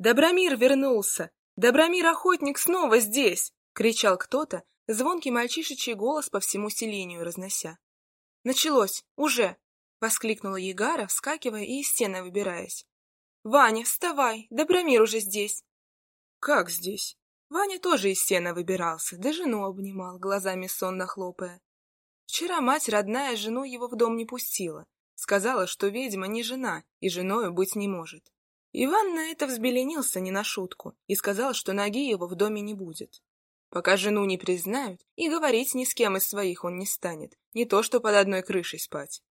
Добромир вернулся! Добромир-охотник снова здесь!» — кричал кто-то, звонкий мальчишечий голос по всему селению разнося. «Началось! Уже!» — воскликнула Ягара, вскакивая и из стены выбираясь. «Ваня, вставай! Добромир уже здесь!» «Как здесь?» Ваня тоже из стены выбирался, да жену обнимал, глазами сонно хлопая. Вчера мать родная жену его в дом не пустила. Сказала, что ведьма не жена и женою быть не может. Иван на это взбеленился не на шутку и сказал, что ноги его в доме не будет. Пока жену не признают, и говорить ни с кем из своих он не станет, не то что под одной крышей спать.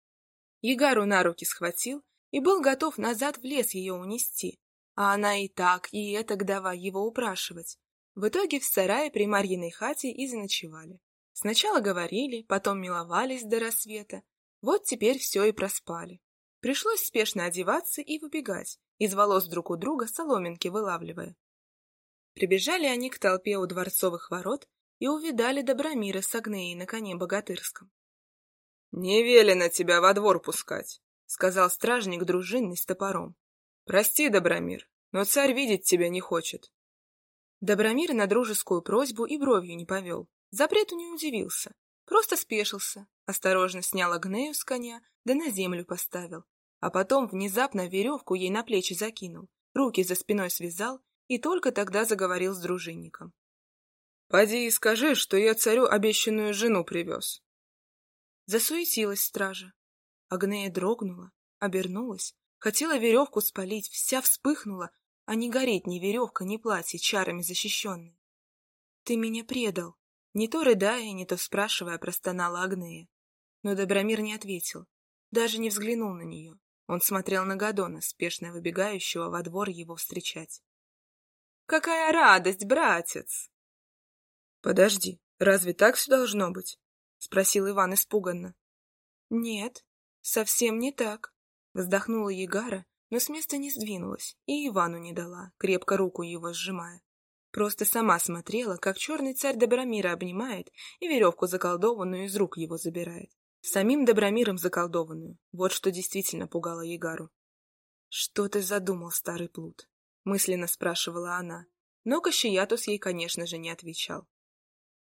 Ягару на руки схватил и был готов назад в лес ее унести, а она и так, и этак давай его упрашивать. В итоге в сарае при Марьиной хате и заночевали. Сначала говорили, потом миловались до рассвета. Вот теперь все и проспали. Пришлось спешно одеваться и выбегать, из волос друг у друга соломинки вылавливая. Прибежали они к толпе у дворцовых ворот и увидали Добромира с Агнеей на коне богатырском. — Не велено тебя во двор пускать, — сказал стражник дружинный с топором. — Прости, Добромир, но царь видеть тебя не хочет. Добромир на дружескую просьбу и бровью не повел, запрету не удивился, просто спешился, осторожно снял Агнею с коня, да на землю поставил, а потом внезапно веревку ей на плечи закинул, руки за спиной связал и только тогда заговорил с дружинником. — Поди и скажи, что я царю обещанную жену привез. Засуетилась стража. Агнея дрогнула, обернулась, хотела веревку спалить, вся вспыхнула, а не гореть ни веревка, ни платье, чарами защищенные. — Ты меня предал! Не то рыдая, не то спрашивая, простонала Агнея. Но Добромир не ответил, даже не взглянул на нее. Он смотрел на Гадона, спешно выбегающего во двор его встречать. «Какая радость, братец!» «Подожди, разве так все должно быть?» — спросил Иван испуганно. «Нет, совсем не так», — вздохнула Егара, но с места не сдвинулась и Ивану не дала, крепко руку его сжимая. Просто сама смотрела, как черный царь Добромира обнимает и веревку заколдованную из рук его забирает. Самим Добромиром заколдованную. Вот что действительно пугало Егару. «Что ты задумал, старый плут?» — мысленно спрашивала она. Но Кащиятус ей, конечно же, не отвечал.